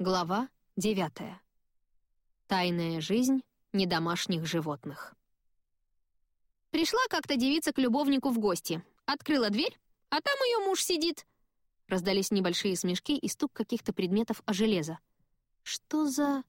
Глава 9. Тайная жизнь недомашних животных. Пришла как-то девица к любовнику в гости. Открыла дверь, а там ее муж сидит. Раздались небольшие смешки и стук каких-то предметов о железо. Что за...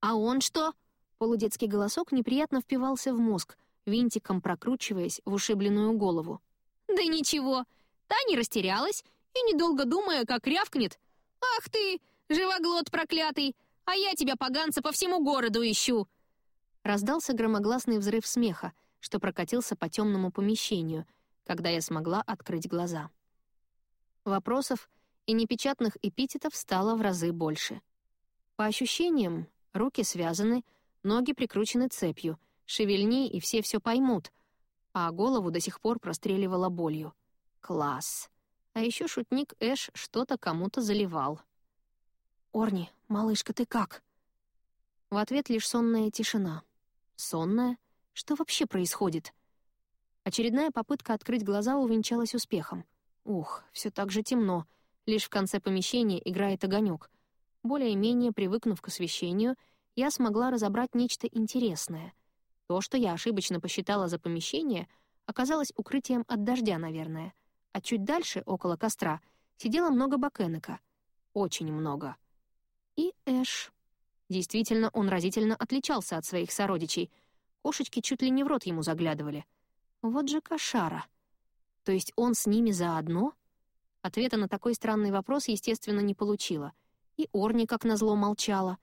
А он что? Полудетский голосок неприятно впивался в мозг, винтиком прокручиваясь в ушибленную голову. Да ничего, та не растерялась и, недолго думая, как рявкнет. «Ах ты, живоглот проклятый! А я тебя, поганца, по всему городу ищу!» Раздался громогласный взрыв смеха, что прокатился по темному помещению, когда я смогла открыть глаза. Вопросов и непечатных эпитетов стало в разы больше. По ощущениям, руки связаны, ноги прикручены цепью, шевельни, и все все поймут, а голову до сих пор простреливала болью. Класс. А еще шутник Эш что-то кому-то заливал. «Орни, малышка, ты как?» В ответ лишь сонная тишина. Сонная? Что вообще происходит? Очередная попытка открыть глаза увенчалась успехом. Ух, все так же темно. Лишь в конце помещения играет огонек. Более-менее привыкнув к освещению, я смогла разобрать нечто интересное. То, что я ошибочно посчитала за помещение, оказалось укрытием от дождя, наверное. А чуть дальше, около костра, сидело много бакенека. Очень много. И Эш. Действительно, он разительно отличался от своих сородичей. Кошечки чуть ли не в рот ему заглядывали. Вот же кошара. То есть он с ними заодно? Ответа на такой странный вопрос, естественно, не получила. И Орни, как назло, молчала.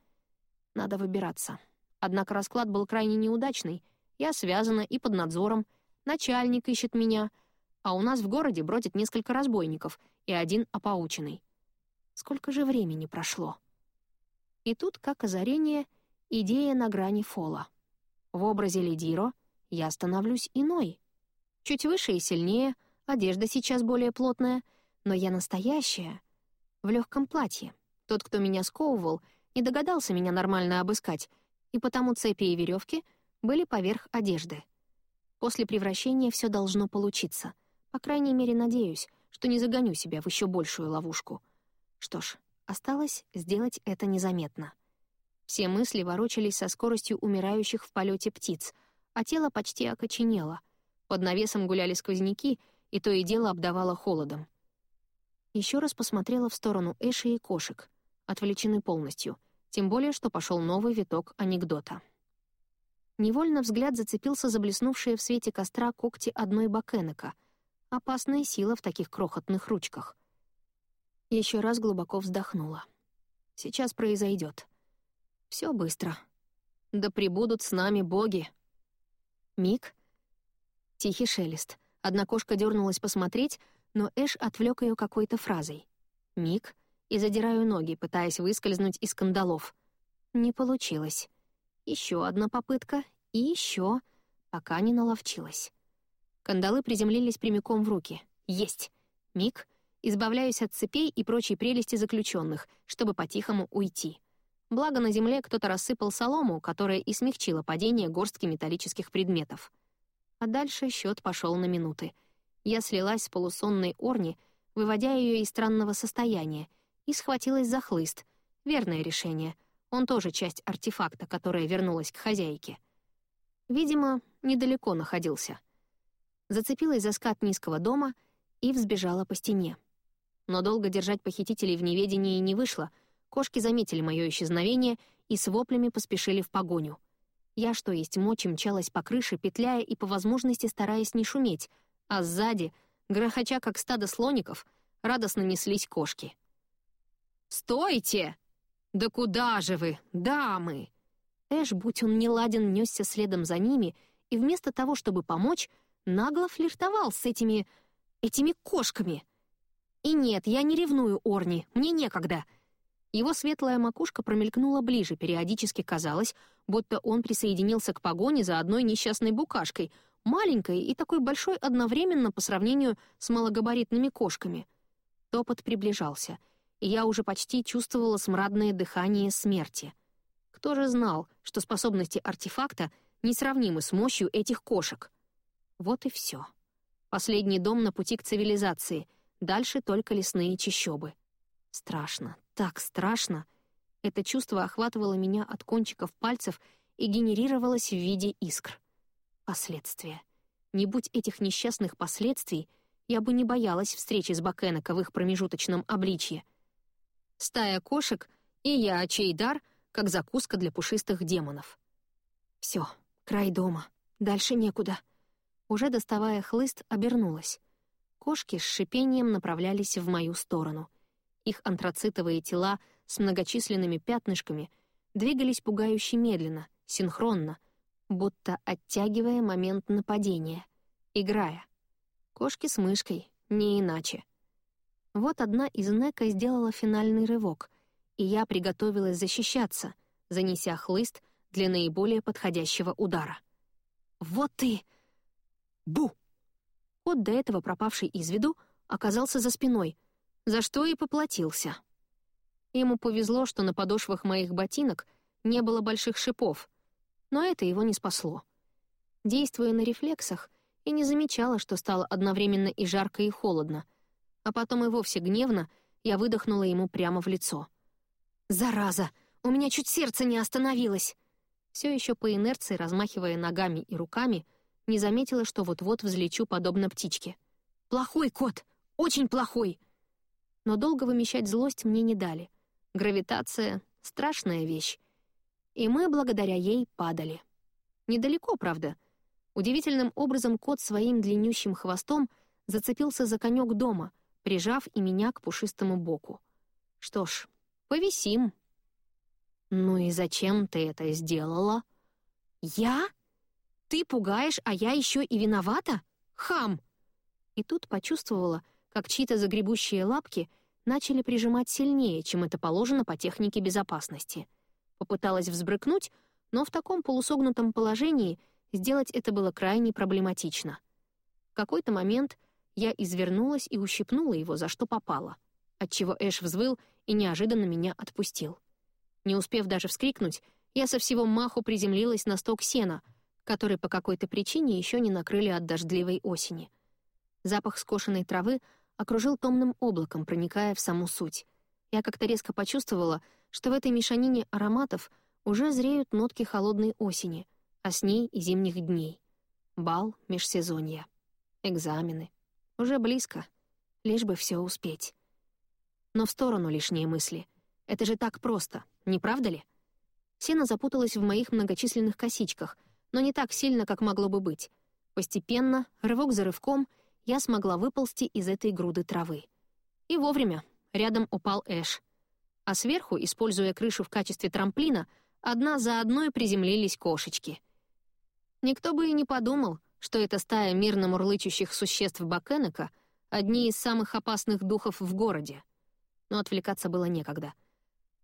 Надо выбираться. Однако расклад был крайне неудачный. Я связана и под надзором. Начальник ищет меня. А у нас в городе бродит несколько разбойников и один опаученный. Сколько же времени прошло? И тут, как озарение, идея на грани фола. В образе Лидиро я становлюсь иной. Чуть выше и сильнее, одежда сейчас более плотная, но я настоящая. В легком платье. Тот, кто меня сковывал, не догадался меня нормально обыскать, и потому цепи и веревки были поверх одежды. После превращения все должно получиться. По крайней мере, надеюсь, что не загоню себя в еще большую ловушку. Что ж, Осталось сделать это незаметно. Все мысли ворочались со скоростью умирающих в полете птиц, а тело почти окоченело. Под навесом гуляли сквозняки, и то и дело обдавало холодом. Еще раз посмотрела в сторону Эши и кошек. Отвлечены полностью, тем более, что пошел новый виток анекдота. Невольно взгляд зацепился за блеснувшие в свете костра когти одной бакенека. Опасная сила в таких крохотных ручках — еще раз глубоко вздохнула. Сейчас произойдет. Все быстро. Да прибудут с нами боги. Миг. Тихий шелест. Одна кошка дернулась посмотреть, но Эш отвлек ее какой-то фразой. Миг. И задираю ноги, пытаясь выскользнуть из кандалов. Не получилось. Еще одна попытка. И еще, пока не наловчилась. Кандалы приземлились прямиком в руки. Есть. Миг — избавляюсь от цепей и прочей прелести заключенных, чтобы по-тихому уйти. Благо на земле кто-то рассыпал солому, которая и смягчила падение горстки металлических предметов. А дальше счет пошел на минуты. Я слилась с полусонной Орни, выводя ее из странного состояния, и схватилась за хлыст. Верное решение. Он тоже часть артефакта, которая вернулась к хозяйке. Видимо, недалеко находился. Зацепилась за скат низкого дома и взбежала по стене. Но долго держать похитителей в неведении не вышло. Кошки заметили мое исчезновение и с воплями поспешили в погоню. Я, что есть мочи, мчалась по крыше, петляя и по возможности стараясь не шуметь, а сзади, грохоча как стадо слоников, радостно неслись кошки. «Стойте! Да куда же вы, дамы?» Эш, будь он неладен, несся следом за ними и вместо того, чтобы помочь, нагло флиртовал с этими... этими кошками — и нет, я не ревную Орни, мне некогда. Его светлая макушка промелькнула ближе, периодически казалось, будто он присоединился к погоне за одной несчастной букашкой, маленькой и такой большой одновременно по сравнению с малогабаритными кошками. Топот приближался, и я уже почти чувствовала смрадное дыхание смерти. Кто же знал, что способности артефакта несравнимы с мощью этих кошек? Вот и все. Последний дом на пути к цивилизации — Дальше только лесные чащобы. Страшно, так страшно. Это чувство охватывало меня от кончиков пальцев и генерировалось в виде искр. Последствия. Не будь этих несчастных последствий, я бы не боялась встречи с Бакенека в их промежуточном обличье. Стая кошек и я, чей дар, как закуска для пушистых демонов. Все, край дома. Дальше некуда. Уже доставая хлыст, обернулась. Кошки с шипением направлялись в мою сторону. Их антрацитовые тела с многочисленными пятнышками двигались пугающе медленно, синхронно, будто оттягивая момент нападения, играя. Кошки с мышкой, не иначе. Вот одна из Нека сделала финальный рывок, и я приготовилась защищаться, занеся хлыст для наиболее подходящего удара. «Вот ты!» «Бу!» Кот, до этого пропавший из виду, оказался за спиной, за что и поплатился. Ему повезло, что на подошвах моих ботинок не было больших шипов, но это его не спасло. Действуя на рефлексах, и не замечала, что стало одновременно и жарко, и холодно, а потом и вовсе гневно я выдохнула ему прямо в лицо. «Зараза! У меня чуть сердце не остановилось!» Все еще по инерции, размахивая ногами и руками, не заметила, что вот-вот взлечу подобно птичке. «Плохой кот! Очень плохой!» Но долго вымещать злость мне не дали. Гравитация — страшная вещь. И мы благодаря ей падали. Недалеко, правда. Удивительным образом кот своим длиннющим хвостом зацепился за конек дома, прижав и меня к пушистому боку. Что ж, повисим. «Ну и зачем ты это сделала?» «Я? Ты пугаешь, а я еще и виновата? Хам!» И тут почувствовала, как чьи-то загребущие лапки начали прижимать сильнее, чем это положено по технике безопасности — Попыталась взбрыкнуть, но в таком полусогнутом положении сделать это было крайне проблематично. В какой-то момент я извернулась и ущипнула его, за что попало, отчего Эш взвыл и неожиданно меня отпустил. Не успев даже вскрикнуть, я со всего маху приземлилась на сток сена, который по какой-то причине еще не накрыли от дождливой осени. Запах скошенной травы окружил томным облаком, проникая в саму суть. Я как-то резко почувствовала, что в этой мешанине ароматов уже зреют нотки холодной осени, а с ней и зимних дней. Бал, межсезонья, экзамены. Уже близко, лишь бы все успеть. Но в сторону лишние мысли. Это же так просто, не правда ли? Сено запуталось в моих многочисленных косичках, но не так сильно, как могло бы быть. Постепенно, рывок за рывком, я смогла выползти из этой груды травы. И вовремя. Рядом упал Эш а сверху, используя крышу в качестве трамплина, одна за одной приземлились кошечки. Никто бы и не подумал, что эта стая мирно мурлычущих существ Бакенека — одни из самых опасных духов в городе. Но отвлекаться было некогда.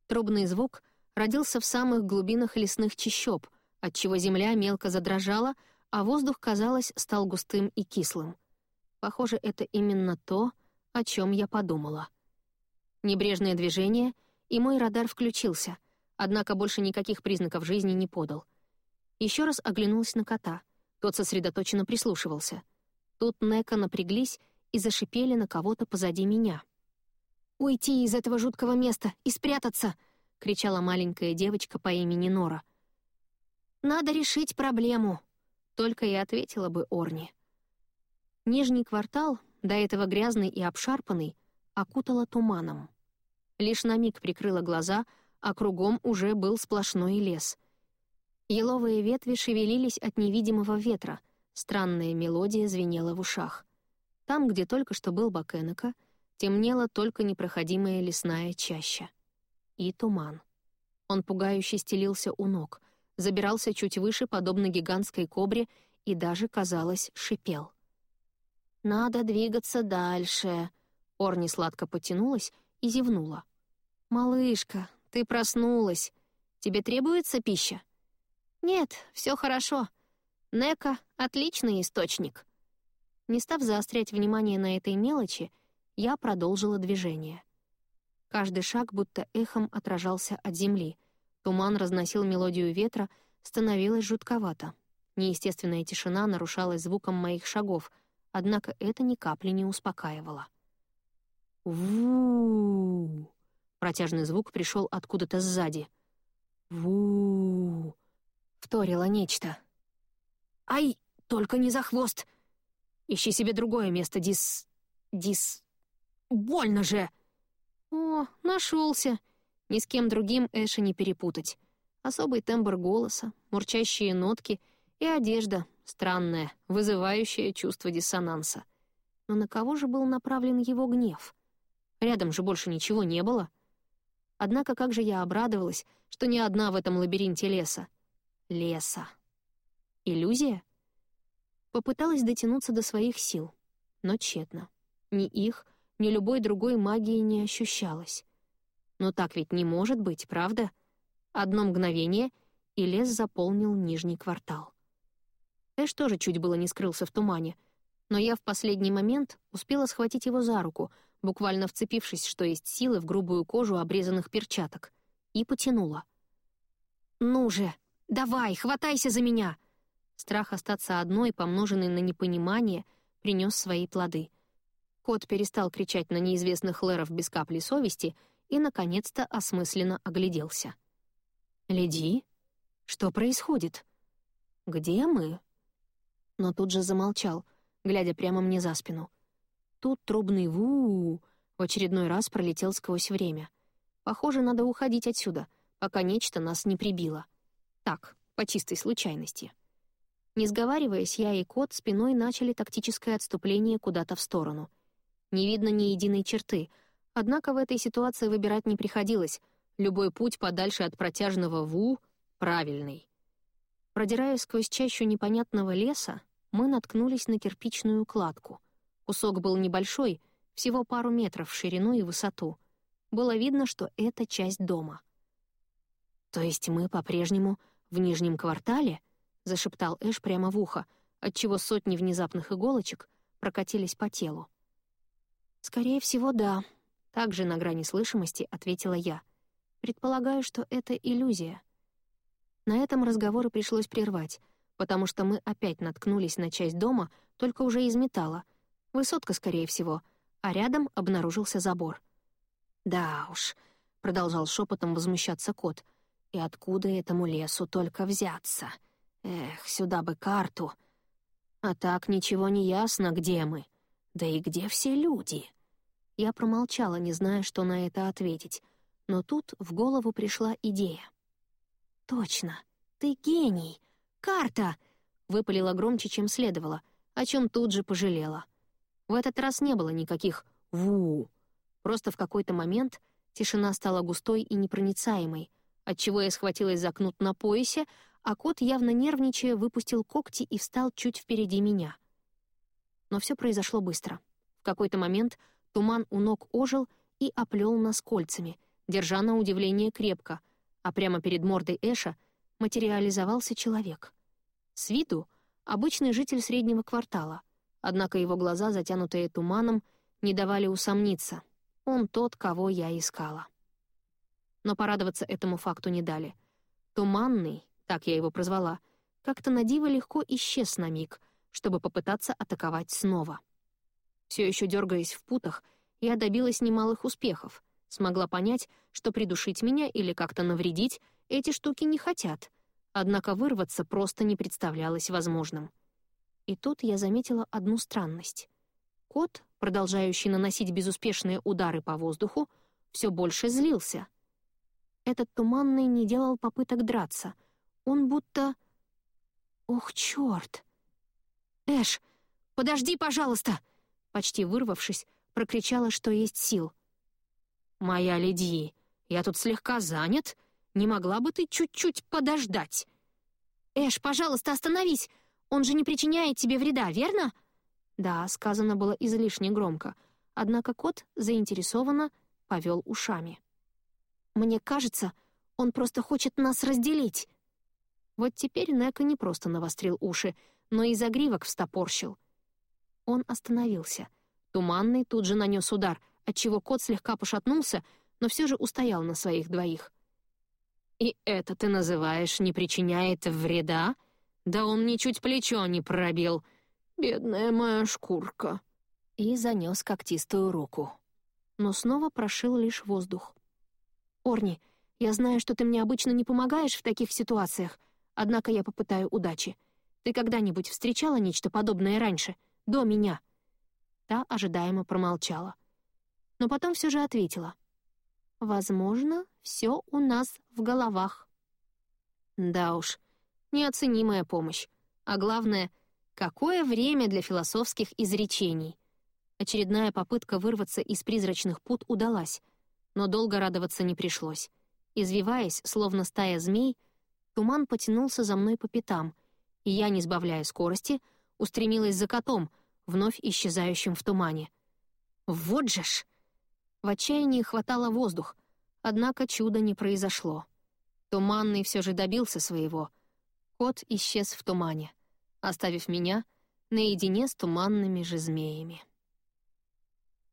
Трубный звук родился в самых глубинах лесных чащоб, отчего земля мелко задрожала, а воздух, казалось, стал густым и кислым. Похоже, это именно то, о чем я подумала. Небрежное движение — и мой радар включился, однако больше никаких признаков жизни не подал. Еще раз оглянулась на кота. Тот сосредоточенно прислушивался. Тут Нека напряглись и зашипели на кого-то позади меня. «Уйти из этого жуткого места и спрятаться!» — кричала маленькая девочка по имени Нора. «Надо решить проблему!» — только и ответила бы Орни. Нижний квартал, до этого грязный и обшарпанный, окутала туманом. Лишь на миг прикрыла глаза, а кругом уже был сплошной лес. Еловые ветви шевелились от невидимого ветра, странная мелодия звенела в ушах. Там, где только что был Бакенека, темнела только непроходимая лесная чаща. И туман. Он пугающе стелился у ног, забирался чуть выше, подобно гигантской кобре, и даже, казалось, шипел. «Надо двигаться дальше», — Орни сладко потянулась и зевнула. «Малышка, ты проснулась. Тебе требуется пища?» «Нет, все хорошо. Нека — отличный источник». Не став заострять внимание на этой мелочи, я продолжила движение. Каждый шаг будто эхом отражался от земли. Туман разносил мелодию ветра, становилось жутковато. Неестественная тишина нарушалась звуком моих шагов, однако это ни капли не успокаивало. «Ву-у-у!» Протяжный звук пришел откуда-то сзади. ву вторило нечто. «Ай, только не за хвост! Ищи себе другое место, Дис... Дис... Больно же!» «О, нашелся!» Ни с кем другим Эша не перепутать. Особый тембр голоса, мурчащие нотки и одежда, странная, вызывающая чувство диссонанса. Но на кого же был направлен его гнев? Рядом же больше ничего не было. Однако как же я обрадовалась, что не одна в этом лабиринте леса. Леса. Иллюзия? Попыталась дотянуться до своих сил, но тщетно. Ни их, ни любой другой магии не ощущалось. Но так ведь не может быть, правда? Одно мгновение, и лес заполнил нижний квартал. Эш тоже чуть было не скрылся в тумане, но я в последний момент успела схватить его за руку, буквально вцепившись, что есть силы, в грубую кожу обрезанных перчаток, и потянула. «Ну же, давай, хватайся за меня!» Страх остаться одной, помноженный на непонимание, принес свои плоды. Кот перестал кричать на неизвестных лэров без капли совести — и, наконец-то, осмысленно огляделся. «Леди? Что происходит? Где мы?» Но тут же замолчал, глядя прямо мне за спину. Тут трубный ву, в очередной раз пролетел сквозь время. Похоже, надо уходить отсюда, пока нечто нас не прибило. Так, по чистой случайности. Не сговариваясь, я и кот спиной начали тактическое отступление куда-то в сторону. Не видно ни единой черты — Однако в этой ситуации выбирать не приходилось. Любой путь подальше от протяжного «ву» — правильный. Продираясь сквозь чащу непонятного леса, мы наткнулись на кирпичную кладку. Кусок был небольшой, всего пару метров в ширину и высоту. Было видно, что это часть дома. «То есть мы по-прежнему в нижнем квартале?» — зашептал Эш прямо в ухо, отчего сотни внезапных иголочек прокатились по телу. «Скорее всего, да», также на грани слышимости ответила я. Предполагаю, что это иллюзия. На этом разговоры пришлось прервать, потому что мы опять наткнулись на часть дома, только уже из металла. Высотка, скорее всего, а рядом обнаружился забор. «Да уж», — продолжал шепотом возмущаться кот, «и откуда этому лесу только взяться? Эх, сюда бы карту. А так ничего не ясно, где мы. Да и где все люди?» Я промолчала, не зная, что на это ответить. Но тут в голову пришла идея. «Точно! Ты гений! Карта!» — выпалила громче, чем следовало, о чем тут же пожалела. В этот раз не было никаких «ву». Просто в какой-то момент тишина стала густой и непроницаемой, отчего я схватилась за кнут на поясе, а кот, явно нервничая, выпустил когти и встал чуть впереди меня. Но все произошло быстро. В какой-то момент Туман у ног ожил и оплел нас кольцами, держа на удивление крепко, а прямо перед мордой Эша материализовался человек. С виду — обычный житель среднего квартала, однако его глаза, затянутые туманом, не давали усомниться. Он тот, кого я искала. Но порадоваться этому факту не дали. Туманный, так я его прозвала, как-то на диво легко исчез на миг, чтобы попытаться атаковать снова. Все еще дергаясь в путах, я добилась немалых успехов. Смогла понять, что придушить меня или как-то навредить эти штуки не хотят. Однако вырваться просто не представлялось возможным. И тут я заметила одну странность. Кот, продолжающий наносить безуспешные удары по воздуху, все больше злился. Этот туманный не делал попыток драться. Он будто... Ох, черт! «Эш, подожди, пожалуйста!» Почти вырвавшись, прокричала, что есть сил. «Моя леди, я тут слегка занят. Не могла бы ты чуть-чуть подождать?» «Эш, пожалуйста, остановись! Он же не причиняет тебе вреда, верно?» Да, сказано было излишне громко, однако кот заинтересованно повел ушами. «Мне кажется, он просто хочет нас разделить». Вот теперь Нека не просто навострил уши, но и загривок встопорщил — он остановился. Туманный тут же нанес удар, отчего кот слегка пошатнулся, но все же устоял на своих двоих. «И это ты называешь не причиняет вреда? Да он мне чуть плечо не пробил. Бедная моя шкурка!» И занес когтистую руку. Но снова прошил лишь воздух. «Орни, я знаю, что ты мне обычно не помогаешь в таких ситуациях, однако я попытаю удачи. Ты когда-нибудь встречала нечто подобное раньше, до меня?» Та ожидаемо промолчала. Но потом все же ответила. «Возможно, все у нас в головах». Да уж, неоценимая помощь. А главное, какое время для философских изречений. Очередная попытка вырваться из призрачных пут удалась, но долго радоваться не пришлось. Извиваясь, словно стая змей, туман потянулся за мной по пятам, и я, не сбавляя скорости, устремилась за котом, вновь исчезающим в тумане. Вот же ж! В отчаянии хватало воздух, однако чуда не произошло. Туманный все же добился своего. Кот исчез в тумане, оставив меня наедине с туманными же змеями.